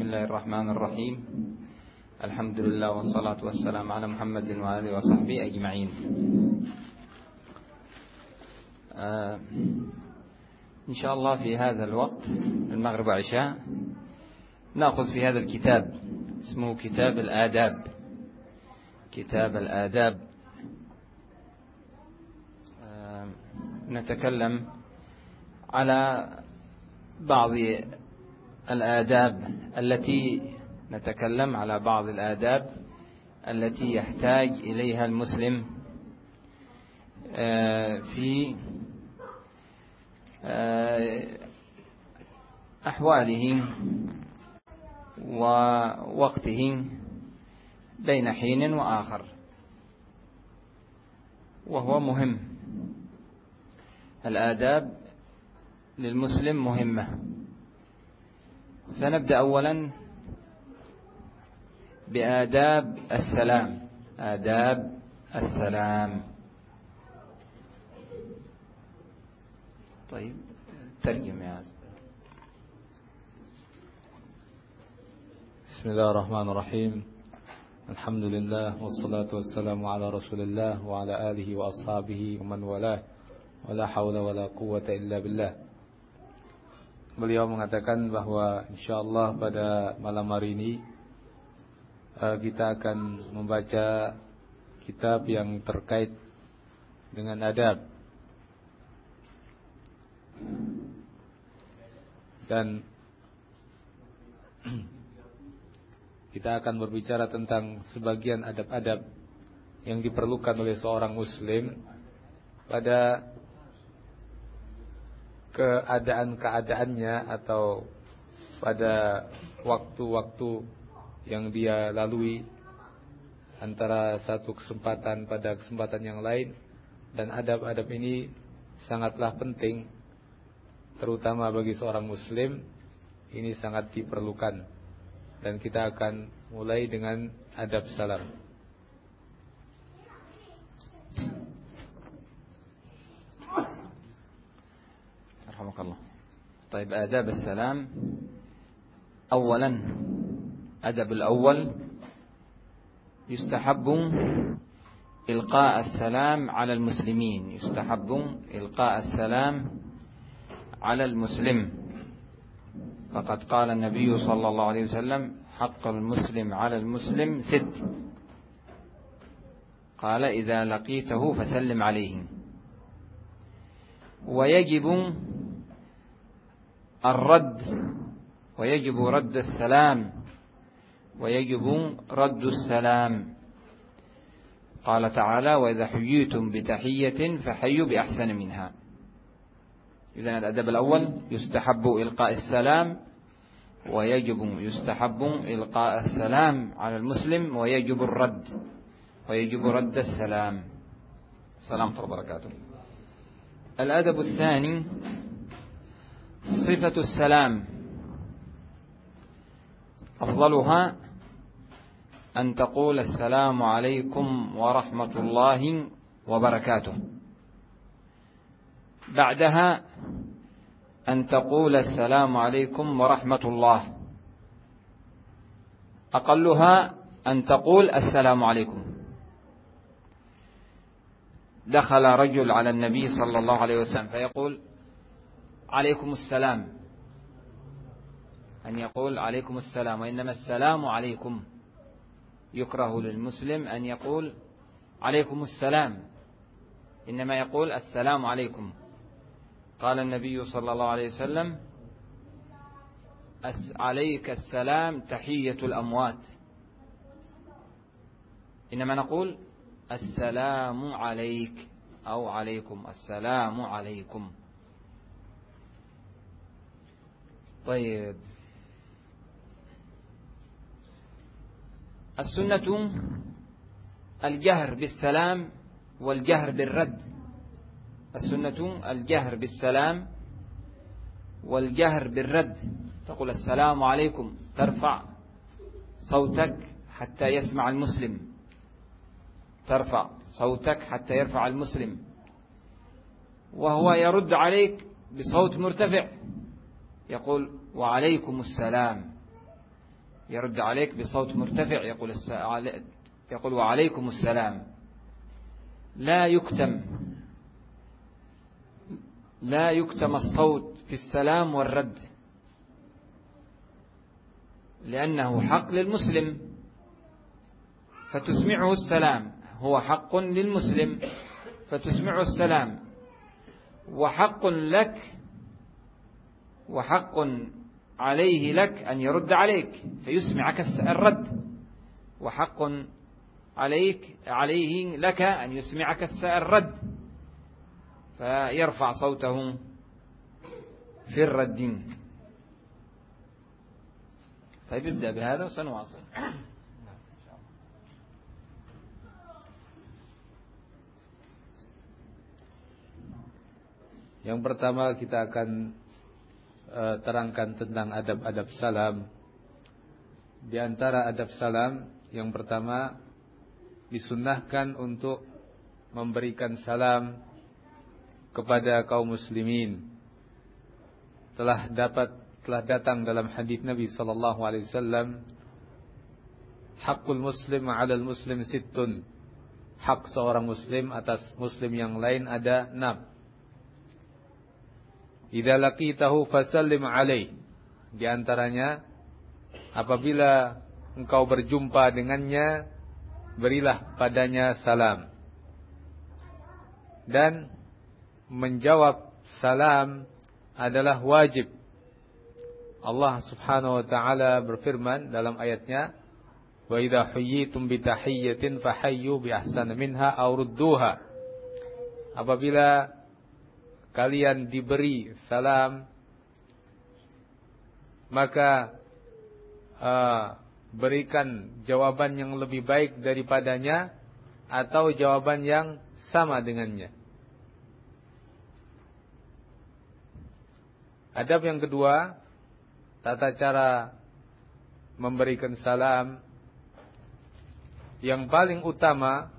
بسم الله الرحمن الرحيم الحمد لله والصلاة والسلام على محمد وآله وصحبه أجمعين آه إن شاء الله في هذا الوقت المغرب وعشاء نأخذ في هذا الكتاب اسمه كتاب الآداب كتاب الآداب آه نتكلم على بعض الآداب التي نتكلم على بعض الآداب التي يحتاج إليها المسلم في أحواله ووقته بين حين وآخر. وهو مهم. الآداب للمسلم مهمة. فنبدأ أولا بآداب السلام. آداب السلام. طيب ترجم يا بسم الله الرحمن الرحيم. الحمد لله والصلاة والسلام على رسول الله وعلى آله وأصحابه ومن والاه. ولا حول ولا قوة إلا بالله. Beliau mengatakan bahwa insyaallah pada malam hari ini kita akan membaca kitab yang terkait dengan adab. Dan kita akan berbicara tentang sebagian adab-adab yang diperlukan oleh seorang muslim pada keadaan-keadaannya atau pada waktu-waktu yang dia lalui antara satu kesempatan pada kesempatan yang lain. Dan adab-adab ini sangatlah penting terutama bagi seorang muslim. Ini sangat diperlukan. Dan kita akan mulai dengan adab salam رحمك الله. طيب آداب السلام. أولا أدب الأول. يستحب إلقاء السلام على المسلمين. يستحب إلقاء السلام على المسلم. فقد قال النبي صلى الله عليه وسلم حق المسلم على المسلم ست. قال إذا لقيته فسلم عليه ويجب الرد ويجب رد السلام ويجب رد السلام. قال تعالى وإذا حييتم بتحية فحيوا بأحسن منها. إذن الأدب الأول يستحب إلقاء السلام ويجب يستحب إلقاء السلام على المسلم ويجب الرد ويجب رد السلام. سلام الله وبركاته. الأدب الثاني صفة السلام. أفضلها أن تقول السلام عليكم ورحمة الله وبركاته. بعدها أن تقول السلام عليكم ورحمة الله. أقلها أن تقول السلام عليكم. دخل رجل على النبي صلى الله عليه وسلم فيقول عليكم السلام. أن يقول عليكم السلام وإنما السلام عليكم. يكره للمسلم أن يقول عليكم السلام. إنما يقول السلام عليكم. قال النبي صلى الله عليه وسلم عليك السلام تحية الأموات. إنما نقول السلام عليك أو عليكم السلام عليكم. طيب. السنة الجهر بالسلام والجهر بالرد. السنة الجهر بالسلام والجهر بالرد. تقول السلام عليكم ترفع صوتك حتى يسمع المسلم. ترفع صوتك حتى يرفع المسلم. وهو يرد عليك بصوت مرتفع. يقول وعليكم السلام. يرد عليك بصوت مرتفع يقول يقول وعليكم السلام. لا يكتم لا يكتم الصوت في السلام والرد. لأنه حق للمسلم. فتسمعه السلام. هو حق للمسلم. فتسمعه السلام. وحق لك وحق عليه لك أن يرد عليك فيسمعك الرد. وحق عليك عليه لك أن يسمعك الرد. فيرفع صوته في الرد. طيب ابدأ بهذا وسنواصل. Yang pertama kita akan uh, terangkan tentang adab-adab salam. Di antara adab salam yang pertama disunnahkan untuk memberikan salam kepada kaum muslimin. Telah dapat telah datang dalam hadis Nabi sallallahu alaihi wasallam hakul muslim 'alal muslim sittun. Hak seorang muslim atas muslim yang lain ada enam. Idza laqitahu fasallim alaih. Di antaranya apabila engkau berjumpa dengannya berilah padanya salam. Dan menjawab salam adalah wajib. Allah Subhanahu wa taala berfirman dalam ayatnya, "Wa idza huyyitum bi tahiyyatin fahayyu bi ahsana minha aw rudduha." Apabila kalian diberi salam maka uh, berikan jawaban yang lebih baik daripadanya atau jawaban yang sama dengannya. Adab yang kedua, tata cara memberikan salam yang paling utama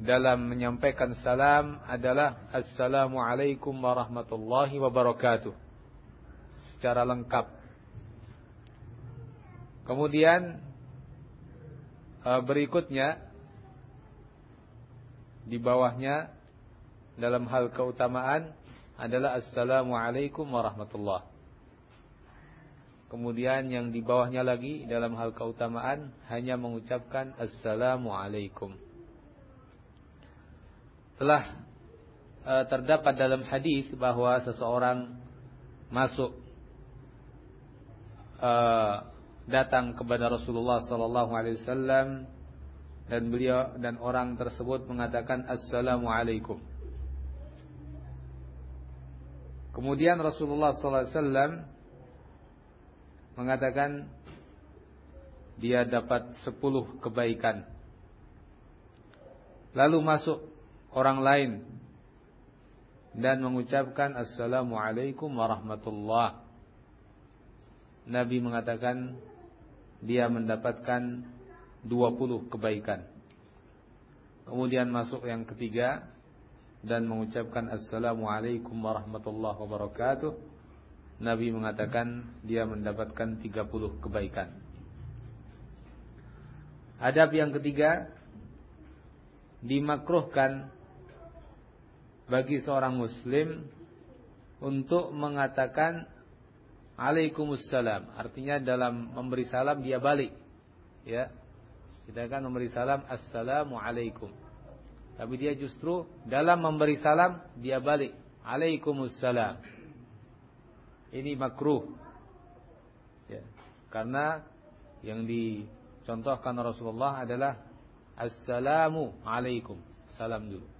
dalam menyampaikan salam adalah Assalamualaikum warahmatullahi wabarakatuh. Secara lengkap. Kemudian eh, berikutnya di bawahnya dalam hal keutamaan adalah Assalamualaikum warahmatullahi Kemudian yang di bawahnya lagi dalam hal keutamaan hanya mengucapkan Assalamualaikum telah uh, terdapat dalam hadis bahwa seseorang masuk uh, datang kepada Rasulullah sallallahu alaihi wasallam dan beliau dan orang tersebut mengatakan assalamu alaikum. Kemudian Rasulullah sallallahu alaihi wasallam mengatakan dia dapat sepuluh kebaikan. Lalu masuk orang lain dan mengucapkan assalamualaikum warahmatullah. Nabi mengatakan dia mendapatkan 20 kebaikan. Kemudian masuk yang ketiga dan mengucapkan assalamualaikum warahmatullahi wabarakatuh. Nabi mengatakan dia mendapatkan 30 kebaikan. Adab yang ketiga dimakruhkan bagi seorang muslim untuk mengatakan Alaikumussalam. Artinya dalam memberi salam dia balik. Ya. Kita akan memberi salam Assalamualaikum. Tapi dia justru dalam memberi salam dia balik. Alaikumussalam. Ini makruh. Ya. Karena yang dicontohkan Rasulullah adalah Assalamu alaikum. Salam dulu.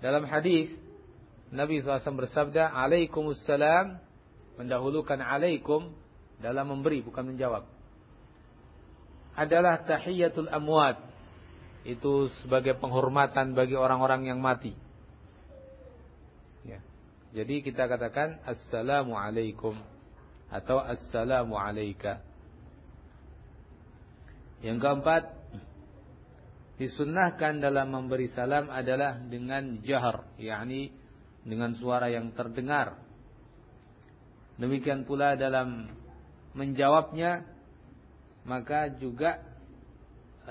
Dalam hadis Nabi SAW bersabda, Alaikumussalam mendahulukan alaikum dalam memberi bukan menjawab. Adalah tahiyatul amwat. Itu sebagai penghormatan bagi orang-orang yang mati. Ya. Jadi kita katakan assalamu alaikum atau assalamu alaika. Yang keempat, disunnahkan dalam memberi salam adalah dengan jahar, yakni dengan suara yang terdengar. Demikian pula dalam menjawabnya maka juga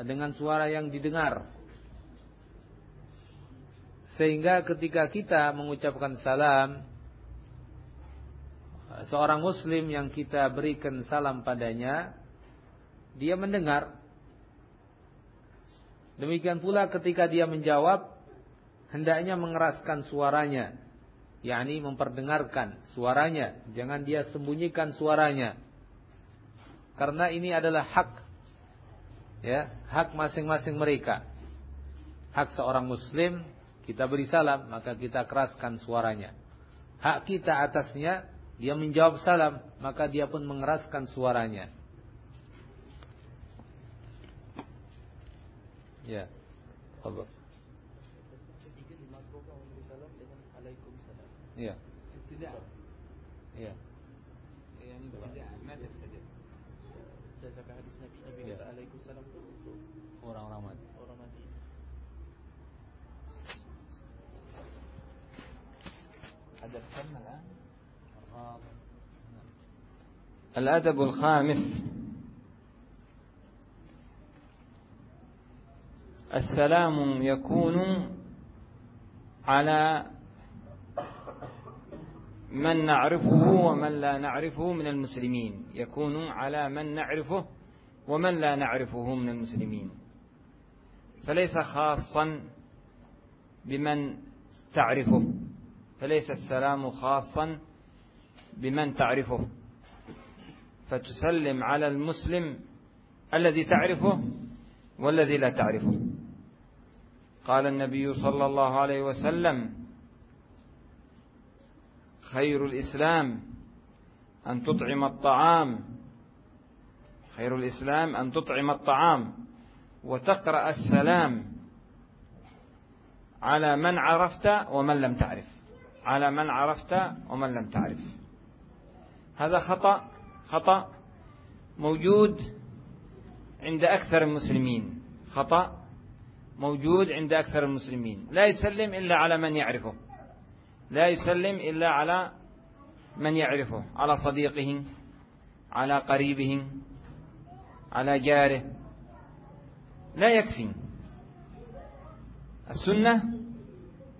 dengan suara yang didengar. Sehingga ketika kita mengucapkan salam, seorang muslim yang kita berikan salam padanya, dia mendengar. Demikian pula ketika dia menjawab, hendaknya mengeraskan suaranya, yakni memperdengarkan suaranya, jangan dia sembunyikan suaranya. Karena ini adalah hak ya, hak masing-masing mereka. Hak seorang muslim kita beri salam, maka kita keraskan suaranya. Hak kita atasnya, dia menjawab salam, maka dia pun mengeraskan suaranya. يا تفضل يا ابتداع يا يعني ابتداع ما تبتدع جزاك حديث نبي أبي عليكم السلام ورا ورا مادي ورا مادي أدب كم الآن؟ الأدب الخامس السلام يكون على من نعرفه ومن لا نعرفه من المسلمين. يكون على من نعرفه ومن لا نعرفه من المسلمين. فليس خاصا بمن تعرفه. فليس السلام خاصا بمن تعرفه. فتسلم على المسلم الذي تعرفه والذي لا تعرفه. قال النبي صلى الله عليه وسلم خير الإسلام أن تطعم الطعام. خير الإسلام أن تطعم الطعام. وتقرأ السلام على من عرفت ومن لم تعرف. على من عرفت ومن لم تعرف. هذا خطأ خطأ موجود عند أكثر المسلمين. خطأ موجود عند أكثر المسلمين. لا يسلم إلا على من يعرفه. لا يسلم إلا على من يعرفه. على صديقه على قريبه على جاره. لا يكفي. السنة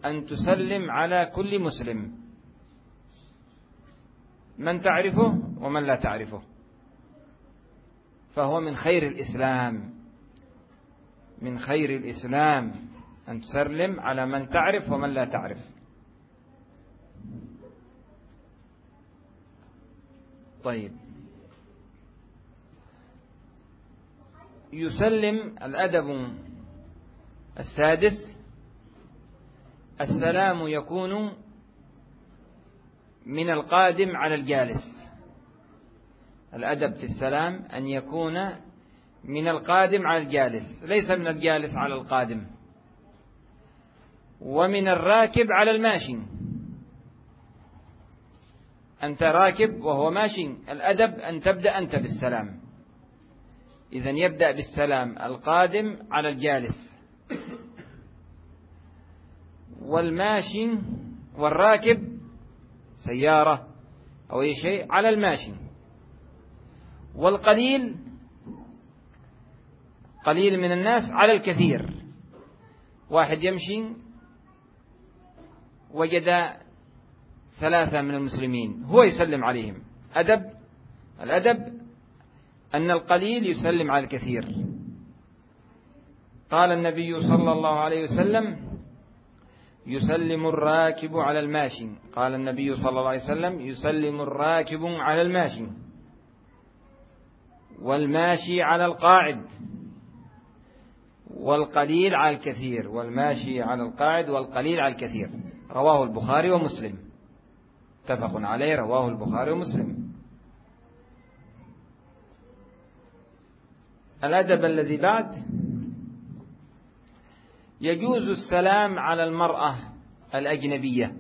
أن تسلم على كل مسلم. من تعرفه ومن لا تعرفه. فهو من خير الإسلام. من خير الإسلام أن تسلم على من تعرف ومن لا تعرف. طيب. يسلم الأدب السادس. السلام يكون من القادم على الجالس. الأدب في السلام أن يكون من القادم على الجالس ليس من الجالس على القادم. ومن الراكب على الماشي أنت راكب وهو ماشي الأدب أن تبدأ أنت بالسلام. إذا يبدأ بالسلام القادم على الجالس. والماشي والراكب سيارة أو أي شيء على الماشي والقليل قليل من الناس على الكثير. واحد يمشي وجد ثلاثة من المسلمين هو يسلم عليهم. أدب الأدب أن القليل يسلم على الكثير. قال النبي صلى الله عليه وسلم يسلم الراكب على الماشي قال النبي صلى الله عليه وسلم يسلم الراكب على الماشي والماشي على القاعد. والقليل على الكثير والماشي على القاعد والقليل على الكثير. رواه البخاري ومسلم. اتفق عليه رواه البخاري ومسلم. الأدب الذي بعد يجوز السلام على المرأة الأجنبية.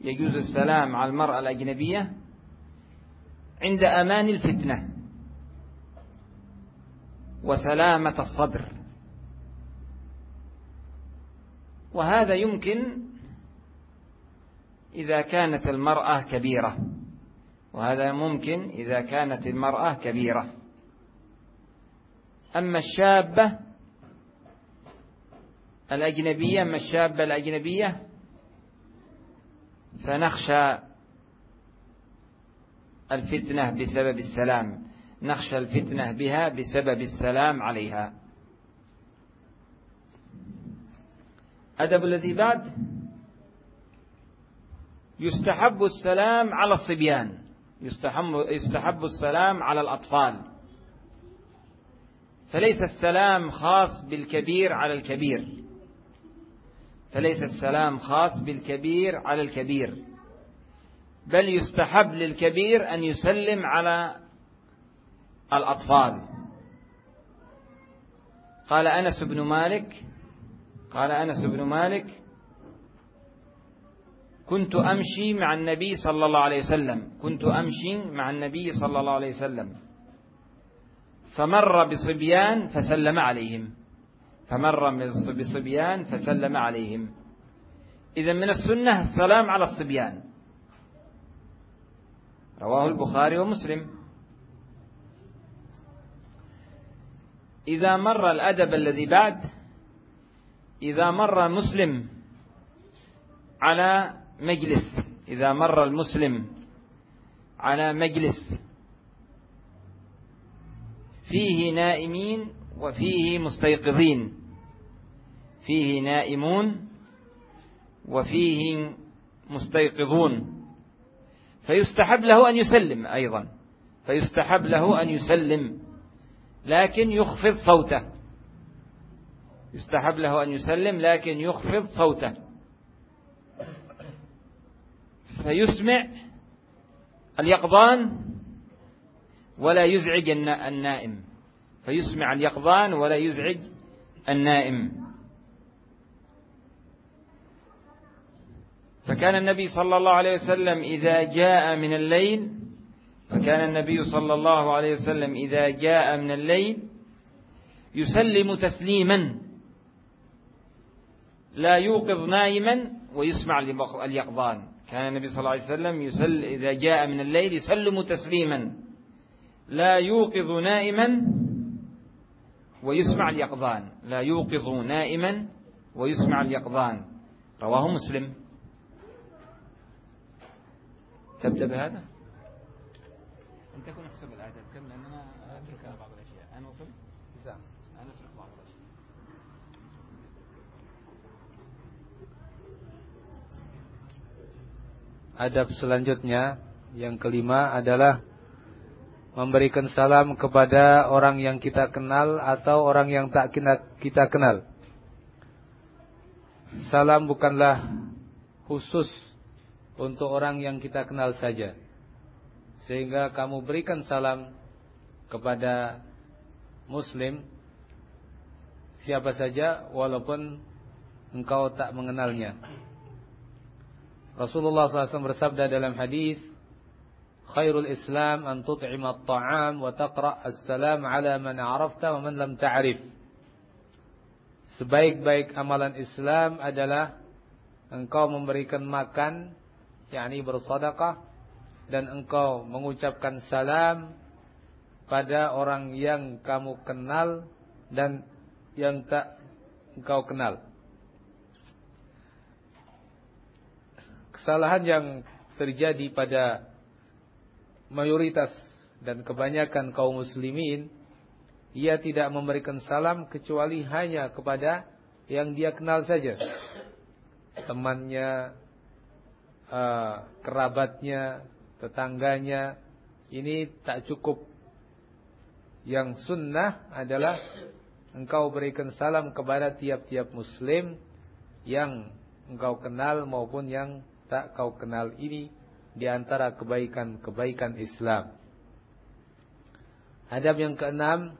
يجوز السلام على المرأة الأجنبية عند أمان الفتنة وسلامة الصدر. وهذا يمكن إذا كانت المرأة كبيرة وهذا ممكن إذا كانت المرأة كبيرة. أما الشابة الأجنبية أما الشابة الأجنبية فنخشى الفتنة بسبب السلام. نخشى الفتنة بها بسبب السلام عليها. أدب الذي بعد. يستحب السلام على الصبيان. يستحب, السلام على الأطفال. فليس السلام خاص بالكبير على الكبير. فليس السلام خاص بالكبير على الكبير. بل يستحب للكبير أن يسلم على الأطفال. قال أنس بن مالك قال أنس بن مالك كنت أمشي مع النبي صلى الله عليه وسلم كنت أمشي مع النبي صلى الله عليه وسلم. فمر بصبيان فسلم عليهم. فمر بصبيان فسلم عليهم. إذا من السنة السلام على الصبيان. رواه البخاري ومسلم. إذا مر الأدب الذي بعد إذا مر مسلم على مجلس إذا مر المسلم على مجلس فيه نائمين وفيه مستيقظين فيه نائمون وفيه مستيقظون. فيستحب له أن يسلم أيضا فيستحب له أن يسلم لكن يخفض صوته. يستحب له أن يسلم لكن يخفض صوته. فيسمع اليقظان ولا يزعج النائم. فيسمع اليقظان ولا يزعج النائم. فكان النبي صلى الله عليه وسلم إذا جاء من الليل فكان النبي صلى الله عليه وسلم إذا جاء من الليل يسلم تسليما. لا يوقظ نائما ويسمع اليقظان. كان النبي صلى الله عليه وسلم يسل إذا جاء من الليل يسلم تسليما. لا يوقظ نائما ويسمع اليقظان. لا يوقظ نائما ويسمع اليقظان. رواه مسلم. تبدأ بهذا؟ Adab selanjutnya yang kelima adalah memberikan salam kepada orang yang kita kenal atau orang yang tak kita kenal. Salam bukanlah khusus untuk orang yang kita kenal saja. Sehingga kamu berikan salam kepada muslim siapa saja walaupun engkau tak mengenalnya. Rasulullah SAW bersabda dalam hadis, "Khairul Islam an tut'ima at-ta'am wa taqra' as-salam 'ala man 'arafta wa man lam ta'rif." Sebaik-baik amalan Islam adalah engkau memberikan makan, yakni bersedekah dan engkau mengucapkan salam pada orang yang kamu kenal dan yang tak engkau kenal. Kesalahan yang terjadi pada mayoritas dan kebanyakan kaum muslimin ia tidak memberikan salam kecuali hanya kepada yang dia kenal saja. Temannya uh, kerabatnya tetangganya ini tak cukup. Yang sunnah adalah engkau berikan salam kepada tiap-tiap muslim yang engkau kenal maupun yang tak kau kenal ini di antara kebaikan-kebaikan Islam. Adab yang keenam,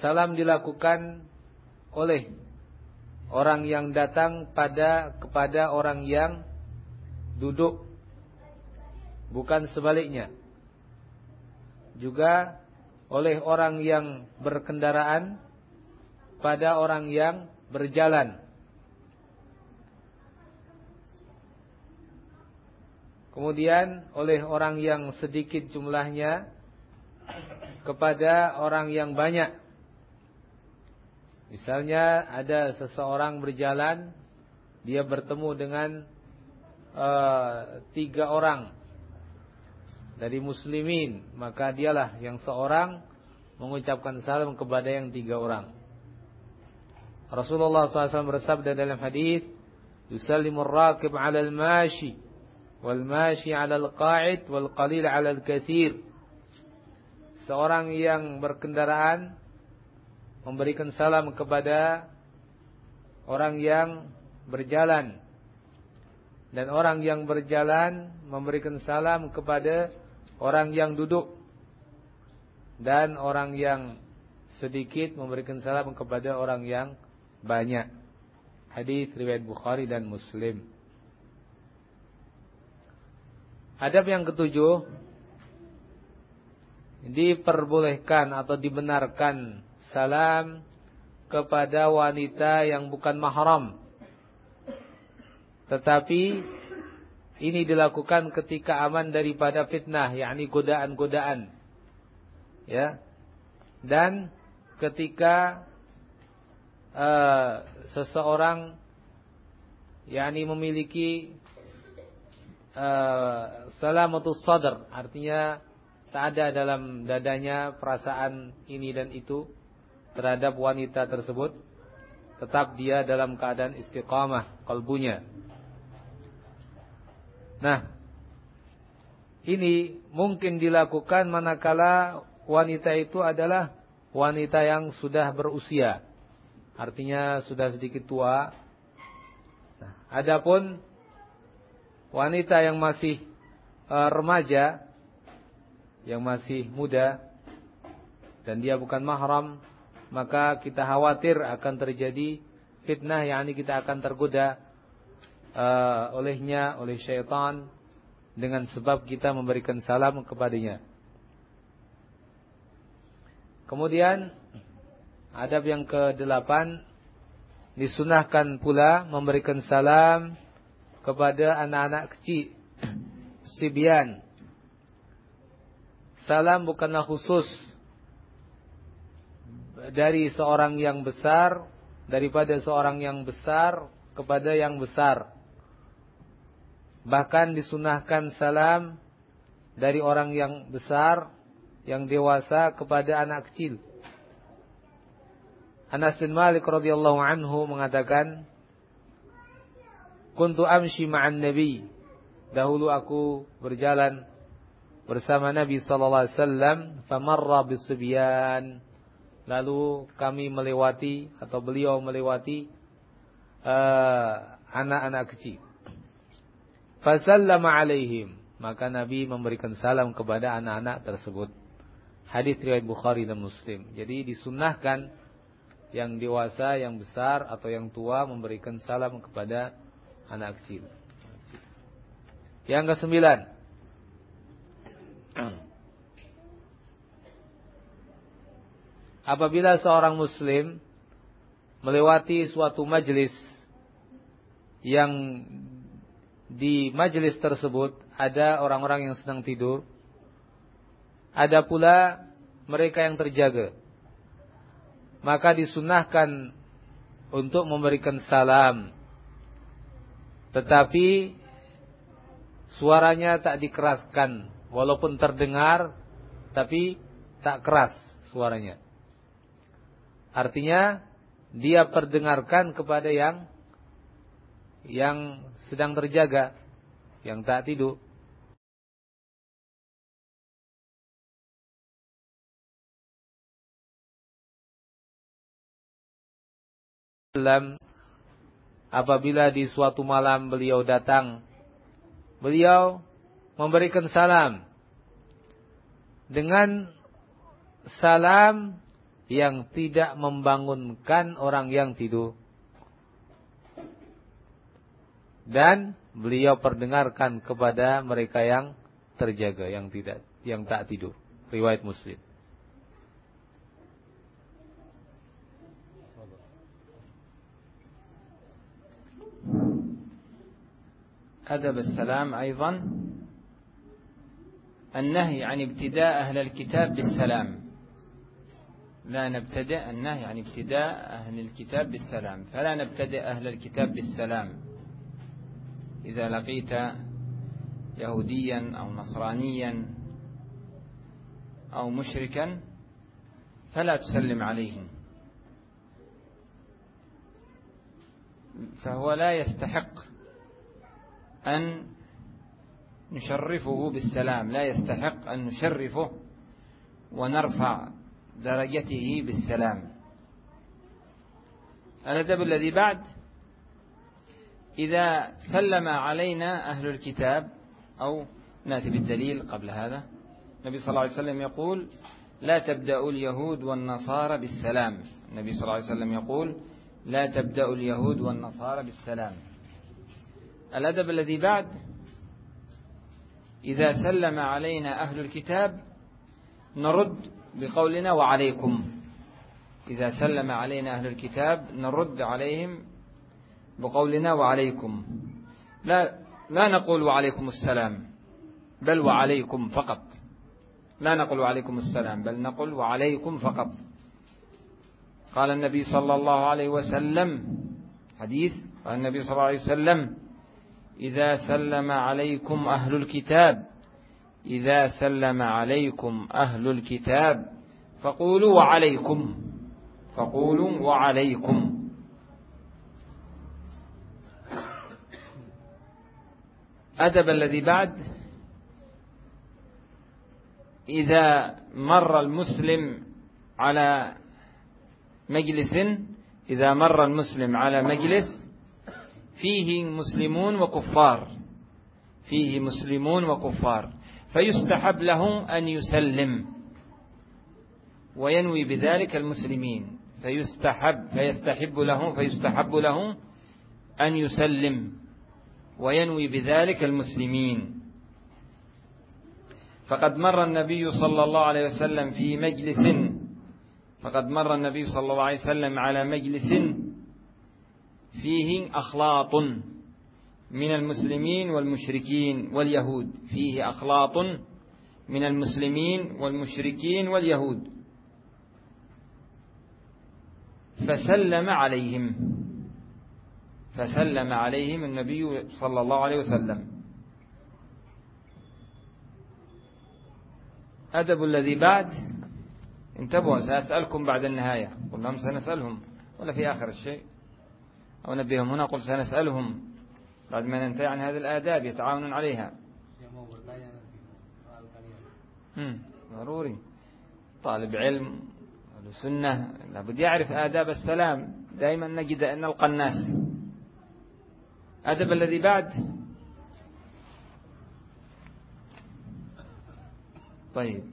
salam dilakukan oleh orang yang datang pada kepada orang yang duduk bukan sebaliknya. Juga oleh orang yang berkendaraan pada orang yang berjalan Kemudian oleh orang yang sedikit jumlahnya kepada orang yang banyak. Misalnya ada seseorang berjalan, dia bertemu dengan uh, tiga orang dari muslimin, maka dialah yang seorang mengucapkan salam kepada yang tiga orang. Rasulullah SAW bersabda dalam hadis, "Yusallimur rakib 'ala al-mashi, wal mashi 'ala al-qa'id, wal qalil 'ala al-katsir." Seorang yang berkendaraan memberikan salam kepada orang yang berjalan dan orang yang berjalan memberikan salam kepada orang yang duduk dan orang yang sedikit memberikan salam kepada orang yang banyak. Hadis riwayat Bukhari dan Muslim. Adab yang ketujuh diperbolehkan atau dibenarkan salam kepada wanita yang bukan mahram. Tetapi ini dilakukan ketika aman daripada fitnah, yakni godaan-godaan. Ya. Dan ketika uh, seseorang yakni memiliki uh, salamatus sadr, artinya tak ada dalam dadanya perasaan ini dan itu terhadap wanita tersebut tetap dia dalam keadaan istiqamah kalbunya. Nah, ini mungkin dilakukan manakala wanita itu adalah wanita yang sudah berusia. Artinya sudah sedikit tua. Nah, adapun wanita yang masih uh, remaja yang masih muda dan dia bukan mahram maka kita khawatir akan terjadi fitnah yakni kita akan tergoda uh, olehnya oleh syaitan dengan sebab kita memberikan salam kepadanya. Kemudian adab yang ke-8 disunahkan pula memberikan salam kepada anak-anak kecil sibian. Salam bukanlah khusus dari seorang yang besar daripada seorang yang besar kepada yang besar. Bahkan disunahkan salam dari orang yang besar, yang dewasa kepada anak kecil. Anas bin Malik radhiyallahu anhu mengatakan, "Kuntu amshi ma'an Nabi." Dahulu aku berjalan bersama Nabi sallallahu alaihi wasallam, famarra bisibyan Lalu kami melewati atau beliau melewati eh, anak-anak uh, kecil. Fasallama alaihim. Maka Nabi memberikan salam kepada anak-anak tersebut. Hadis riwayat Bukhari dan Muslim. Jadi disunahkan yang dewasa, yang besar atau yang tua memberikan salam kepada anak kecil. Yang kesembilan. apabila seorang muslim melewati suatu majelis yang di majelis tersebut ada orang-orang yang sedang tidur ada pula mereka yang terjaga maka disunahkan untuk memberikan salam tetapi suaranya tak dikeraskan walaupun terdengar tapi tak keras suaranya Artinya dia perdengarkan kepada yang yang sedang terjaga, yang tak tidur. Apabila di suatu malam beliau datang beliau memberikan salam dengan salam yang tidak membangunkan orang yang tidur. Dan beliau perdengarkan kepada mereka yang terjaga, yang tidak, yang tak tidur. Riwayat Muslim. أدب السلام أيضا النهي عن ابتداء أهل الكتاب بالسلام. لا نبتدئ النهي عن ابتداء أهل الكتاب بالسلام. فلا نبتدئ أهل الكتاب بالسلام. إذا لقيت يهوديا أو نصرانيا أو مشركا فلا تسلم عليهم. فهو لا يستحق أن نشرفه بالسلام لا يستحق أن نشرفه ونرفع درجته بالسلام. الأدب الذي بعد إذا سلم علينا أهل الكتاب أو نأتي بالدليل قبل هذا النبي صلى الله عليه وسلم يقول لا تبدأ اليهود والنصارى بالسلام. النبي صلى الله عليه وسلم يقول لا تبدأ اليهود والنصارى بالسلام. الأدب الذي بعد إذا سلم علينا أهل الكتاب نرد بقولنا وعليكم. إذا سلم علينا أهل الكتاب نرد عليهم بقولنا وعليكم. لا لا نقول وعليكم السلام بل وعليكم فقط. لا نقول وعليكم السلام بل نقول وعليكم فقط. قال النبي صلى الله عليه وسلم حديث قال النبي صلى الله عليه وسلم إذا سلم عليكم أهل الكتاب إذا سلم عليكم أهل الكتاب فقولوا وعليكم فقولوا وعليكم. أدب الذي بعد إذا مر المسلم على مجلس إذا مر المسلم على مجلس فيه مسلمون وكفار. فيه مسلمون وكفار. فيستحب له أن يسلم. وينوي بذلك المسلمين. فيستحب فيستحب له فيستحب له أن يسلم. وينوي بذلك المسلمين. فقد مر النبي صلى الله عليه وسلم في مجلس. فقد مر النبي صلى الله عليه وسلم على مجلس فيه أخلاط من المسلمين والمشركين واليهود. فيه أخلاط من المسلمين والمشركين واليهود. فسلم عليهم. فسلم عليهم النبي صلى الله عليه وسلم. أدب الذي بعد. انتبهوا سأسألكم بعد النهاية. قل لهم سنسألهم. ولا في آخر الشيء. أو نبيهم هنا قل سنسألهم. بعد ما ننتهي عن هذه الآداب يتعاونون عليها. ضروري. طالب علم سنة لابد يعرف آداب السلام. دائما نجد أن نلقى الناس. أدب الذي بعد. طيب.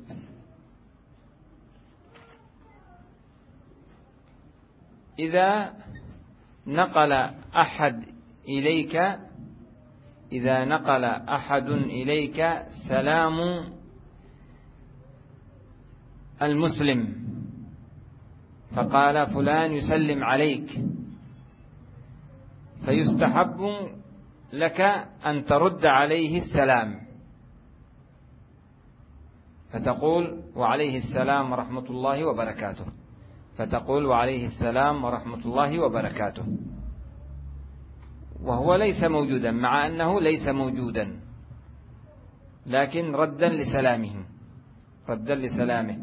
إذا نقل أحد إليك إذا نقل أحد إليك سلام المسلم فقال فلان يسلم عليك فيستحب لك أن ترد عليه السلام. فتقول وعليه السلام ورحمة الله وبركاته. فتقول وعليه السلام ورحمة الله وبركاته. وهو ليس موجودا مع أنه ليس موجودا لكن ردا لسلامه ردا لسلامه.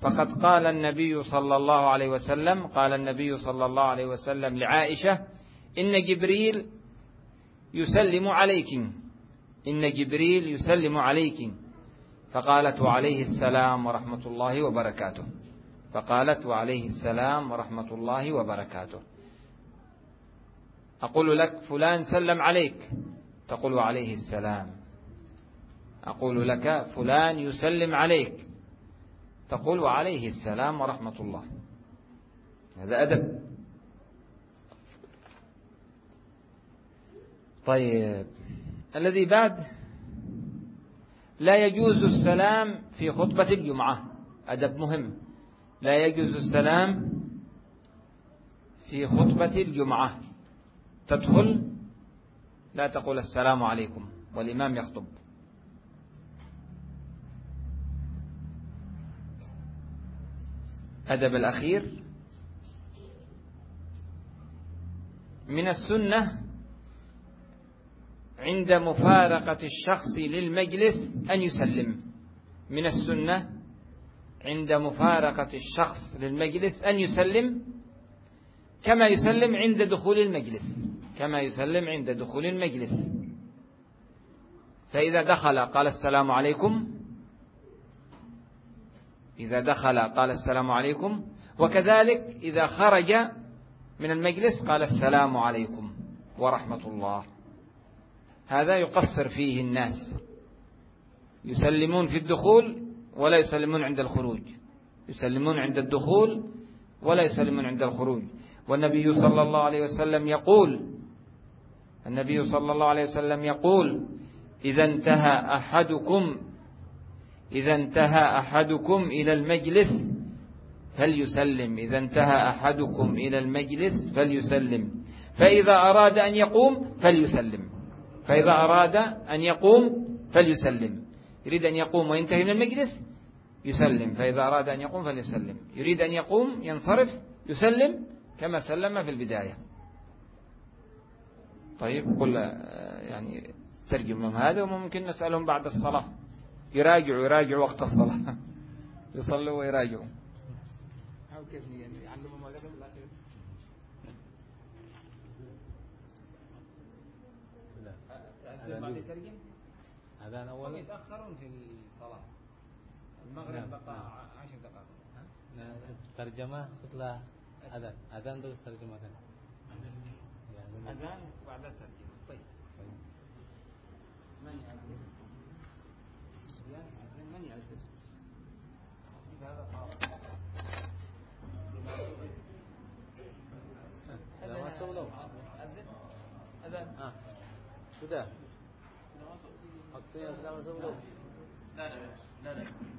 فقد قال النبي صلى الله عليه وسلم قال النبي صلى الله عليه وسلم لعائشة إن جبريل يسلم عليك إن جبريل يسلم عليك. فقالت وعليه السلام ورحمة الله وبركاته. فقالت وعليه السلام ورحمة الله وبركاته. أقول لك فلان سلم عليك. تقول عليه السلام. أقول لك فلان يسلم عليك. تقول وعليه السلام ورحمة الله. هذا أدب. طيب الذي بعد لا يجوز السلام في خطبة الجمعة. أدب مهم. لا يجوز السلام في خطبة الجمعة. تدخل لا تقول السلام عليكم والإمام يخطب. أدب الأخير. من السنة عند مفارقة الشخص للمجلس أن يسلم. من السنة عند مفارقة الشخص للمجلس أن يسلم كما يسلم عند دخول المجلس كما يسلم عند دخول المجلس. فإذا دخل قال السلام عليكم. إذا دخل قال السلام عليكم. وكذلك إذا خرج من المجلس قال السلام عليكم ورحمة الله. هذا يقصر فيه الناس. يسلمون في الدخول ولا يسلمون عند الخروج. يسلمون عند الدخول ولا يسلمون عند الخروج. والنبي صلى الله عليه وسلم يقول النبي صلى الله عليه وسلم يقول إذا انتهى أحدكم إذا انتهى أحدكم إلى المجلس فليسلم. إذا انتهى أحدكم إلى المجلس فليسلم. فإذا أراد أن يقوم فليسلم. فإذا أراد أن يقوم فليسلم. يريد أن يقوم وينتهي من المجلس يسلم فإذا أراد أن يقوم فليسلم. يريد أن يقوم ينصرف يسلم كما سلم في البداية. طيب قل يعني ترجم لهم هذا وممكن نسألهم بعد الصلاة. يراجعوا يراجعوا وقت الصلاة. يصلوا ويراجعوا. أو كيف يعلموا ما قبل الأخير أذان أول يتأخرون في الصلاة المغرب بقى عشر دقائق Nah, terjemah setelah adzan. Adzan terus terjemahkan. Ya, benar. أذان بعد الترجمة طيب من يأذن؟ يأذن من يأذن؟ إذا هذا صار Sudah masuk belum? أذن أذن Ah, sudah. Waktunya sudah masuk belum? لا لا لا لا Nah, أذن ya.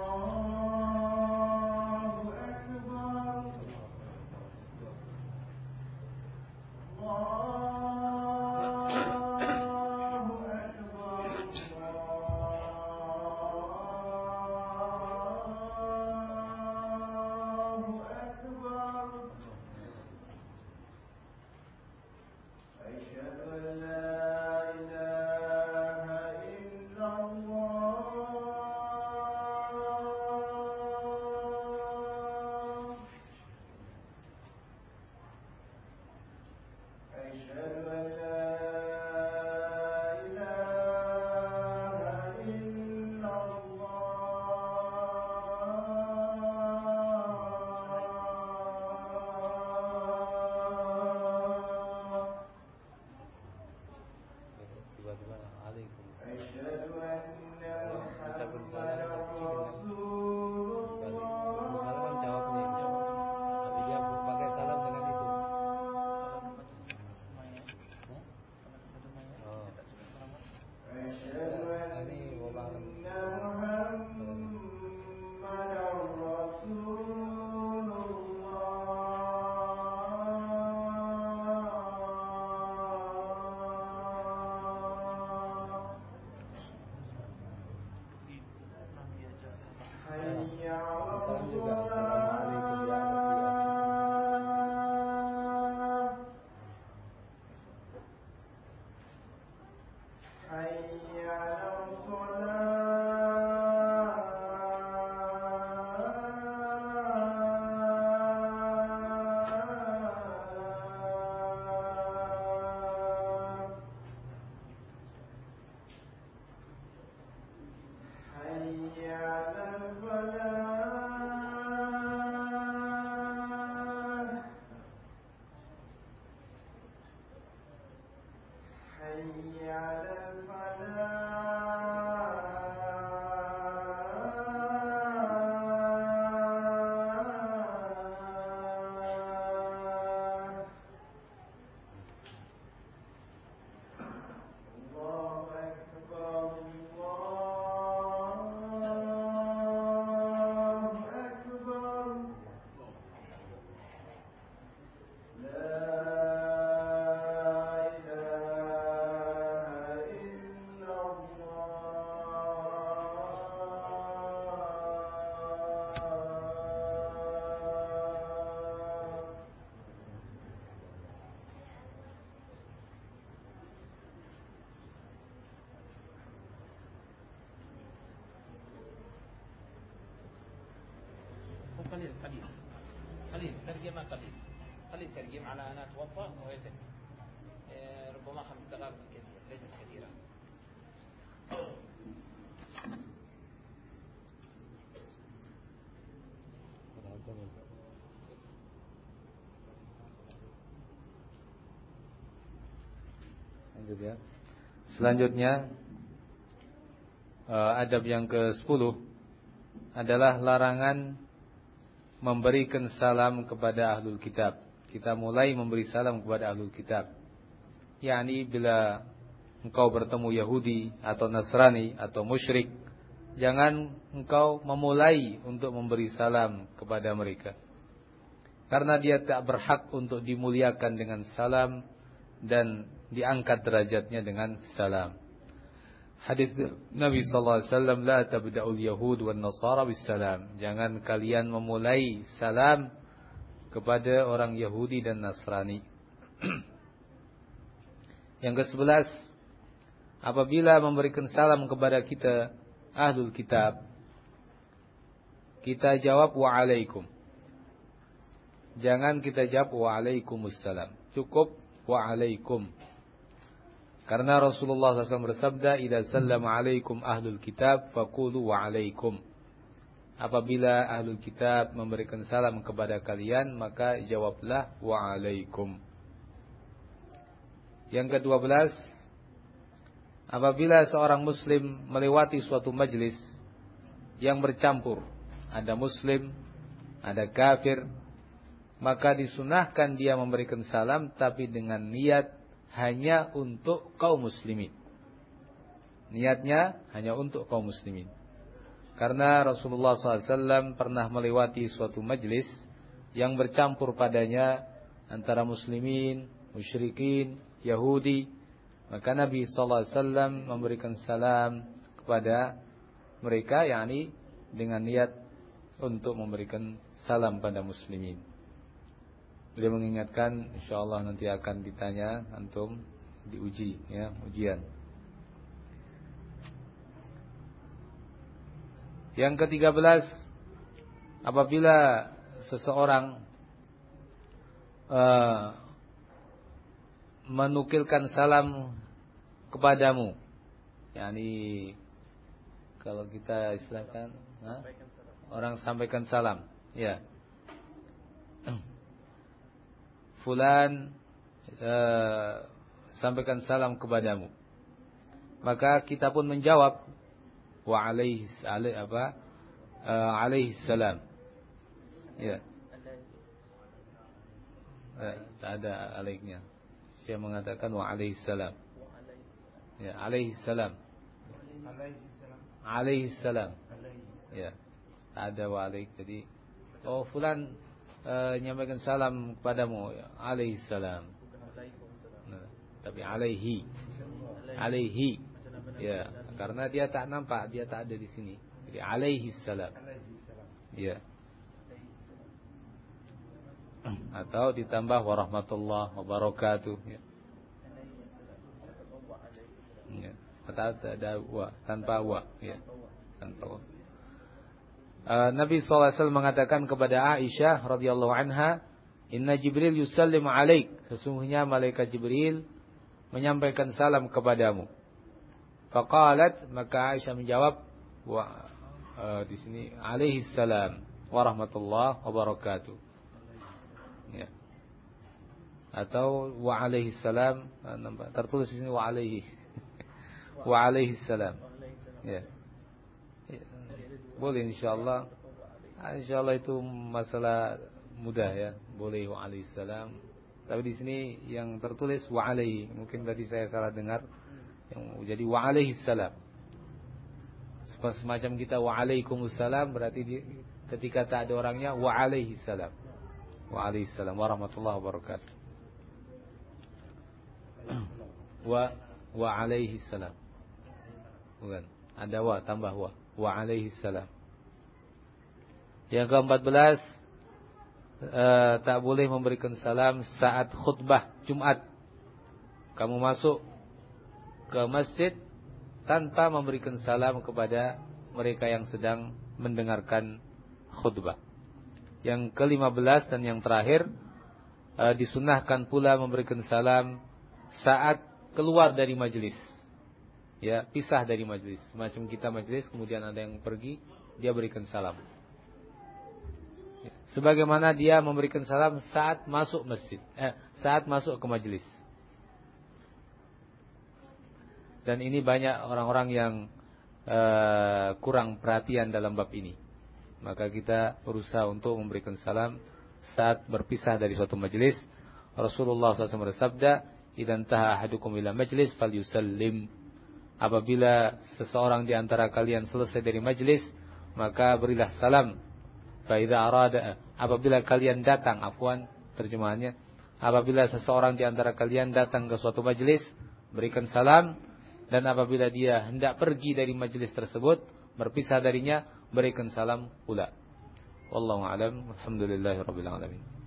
قليل قليل قليل ترجمة قليل قليل ترجم على أن أتوضأ وهي تكفي آه، ربما خمس دقائق من كثير ليست كثيرة Lanjut ya. Selanjutnya eh, adab yang ke-10 adalah larangan memberikan salam kepada ahlul kitab. Kita mulai memberi salam kepada ahlul kitab. yakni bila engkau bertemu Yahudi atau Nasrani atau musyrik, jangan engkau memulai untuk memberi salam kepada mereka. Karena dia tak berhak untuk dimuliakan dengan salam dan diangkat derajatnya dengan salam. Hadis Nabi sallallahu alaihi wasallam la tabda'ul yahud wan nasara bis salam. Jangan kalian memulai salam kepada orang Yahudi dan Nasrani. Yang ke-11 apabila memberikan salam kepada kita ahlul kitab kita jawab waalaikum. Jangan kita jawab waalaikumsalam. Cukup waalaikum. Karena Rasulullah SAW bersabda, "Idza sallama alaikum ahlul kitab faqulu waalaikum." Apabila ahlul kitab memberikan salam kepada kalian, maka jawablah waalaikum. Yang ke-12, apabila seorang muslim melewati suatu majlis yang bercampur, ada muslim, ada kafir, maka disunahkan dia memberikan salam tapi dengan niat hanya untuk kaum muslimin. Niatnya hanya untuk kaum muslimin. Karena Rasulullah SAW pernah melewati suatu majlis yang bercampur padanya antara muslimin, musyrikin, Yahudi, maka Nabi wasallam memberikan salam kepada mereka yakni dengan niat untuk memberikan salam pada muslimin. Beliau mengingatkan insyaallah nanti akan ditanya antum diuji ya, ujian. Yang ketiga belas apabila seseorang uh, menukilkan salam kepadamu. Yani kalau kita istilahkan ha? orang sampaikan salam, ya. Fulan uh, sampaikan salam kepadamu. Maka kita pun menjawab wa alaihi apa? Uh, alaihi salam. Ya. Eh, tak ada alaiknya. Saya mengatakan wa alaihi salam. Ya, alaihi salam. Alaihi salam. Ya. Tak ada wa alaik. Jadi oh fulan uh, salam kepadamu ya, alaihi salam. Tapi alaihi. Alaihi. Ya, karena dia tak nampak, dia tak ada di sini. Jadi alaihi salam. Ya. atau ditambah warahmatullah wabarakatuh ya. Ya. Atau ada wa tanpa wa ya. Tanpa wa. Uh, Nabi SAW mengatakan kepada Aisyah radhiyallahu anha, Inna Jibril yusallim alaik. Sesungguhnya malaikat Jibril menyampaikan salam kepadamu. Faqalat maka Aisyah menjawab wa uh, di sini alaihi salam warahmatullah wabarakatuh ya. Atau wa alaihi salam tertulis di sini wa alaihi. wa alaihi salam. Ya. Boleh insyaallah. Insyaallah itu masalah mudah ya. Boleh wa alaihi salam. Tapi di sini yang tertulis wa alaihi. Mungkin berarti saya salah dengar. Yang jadi wa alaihi salam. Semacam kita wa alaikumussalam berarti di, ketika tak ada orangnya wa alaihi salam. Waalaikumsalam warahmatullahi wabarakatuh. Wa wa alaihi salam. Bukan. Ada wa tambah wa. Wa alaihi salam. Yang ke-14 uh, tak boleh memberikan salam saat khutbah Jumat. Kamu masuk ke masjid tanpa memberikan salam kepada mereka yang sedang mendengarkan khutbah. Yang ke-15 dan yang terakhir uh, disunahkan pula memberikan salam saat keluar dari majelis. Ya, pisah dari majelis. Semacam kita majelis kemudian ada yang pergi, dia berikan salam. Sebagaimana dia memberikan salam saat masuk masjid, eh, saat masuk ke majelis. Dan ini banyak orang-orang yang uh, kurang perhatian dalam bab ini. Maka kita berusaha untuk memberikan salam saat berpisah dari suatu majelis. Rasulullah SAW bersabda, "Idan taha ahadukum ila majlis falyusallim." Apabila seseorang di antara kalian selesai dari majelis, maka berilah salam. Fa arada apabila kalian datang, afwan terjemahannya, apabila seseorang di antara kalian datang ke suatu majelis, berikan salam dan apabila dia hendak pergi dari majelis tersebut, berpisah darinya, berikan salam pula. Wallahu a'lam. Alhamdulillahirabbil alamin.